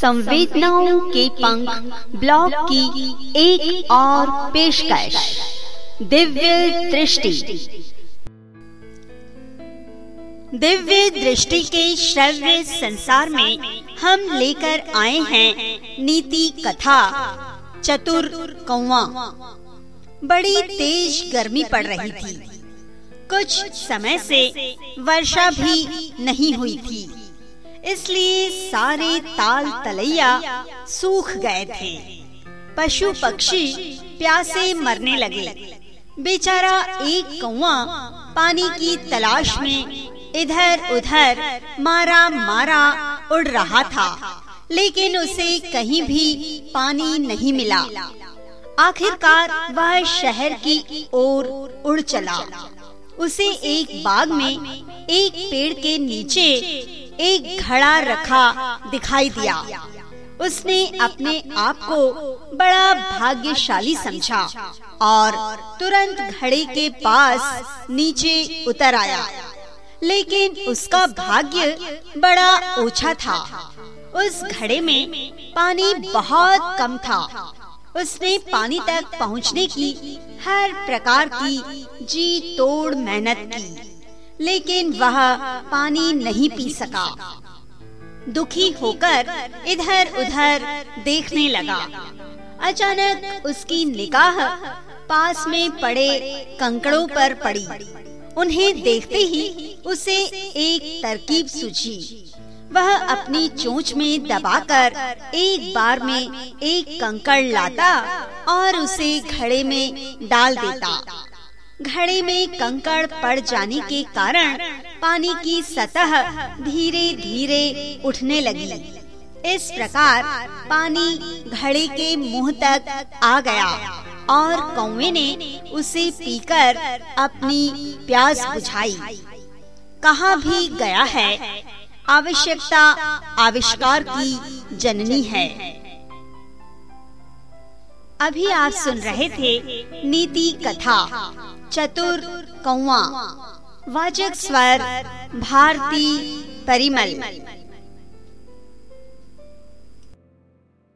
संवेदनाओं के पंख ब्लॉग की एक और पेशकश। दिव्य दृष्टि। दिव्य दृष्टि के श्रव्य संसार में हम लेकर आए हैं नीति कथा, चतुर कौवा। बड़ी तेज गर्मी पड़ रही थी। कुछ समय से वर्षा भी नहीं हुई थी। इसलिए सारे ताल तलैया सूख गए थे। पशु पक्षी प्यासे मरने लगे। बेचारा एक कौआ पानी की तलाश में इधर उधर मारा मारा उड़ रहा था, लेकिन उसे कहीं भी पानी नहीं मिला। आखिरकार वह शहर की ओर उड़ चला। उसे एक बाग में एक पेड़ के नीचे एक घड़ा रखा दिखाई दिया। उसने अपने आप को बड़ा भाग्यशाली समझा और तुरंत घड़े के पास नीचे उतर आया। लेकिन उसका भाग्य बड़ा ओछा था। उस घड़े में पानी बहुत कम था। उसने पानी तक पहुँचने की हर प्रकार की जी तोड़ मेहनत की। लेकिन वह पानी नहीं पी सका। दुखी होकर इधर उधर देखने लगा। अचानक उसकी निगाह पास में पड़े कंकड़ों पर पड़ी। उन्हें देखते ही उसे एक तरकीब सूझी। वह अपनी चोंच में दबाकर एक बार में एक कंकड़ लाता और उसे घड़े में डाल देता। घड़े में कंकड़ पड़ जाने के कारण पानी की सतह धीरे धीरे उठने लगी। इस प्रकार पानी घड़े के मुँह तक आ गया और कौवे ने उसे पीकर अपनी प्यास बुझाई। कहा भी गया है, आवश्यकता आविष्कार की जननी है। अभी आप सुन रहे थे नीति कथा। चतुर कौआ वाचक स्वर भारती परिमल।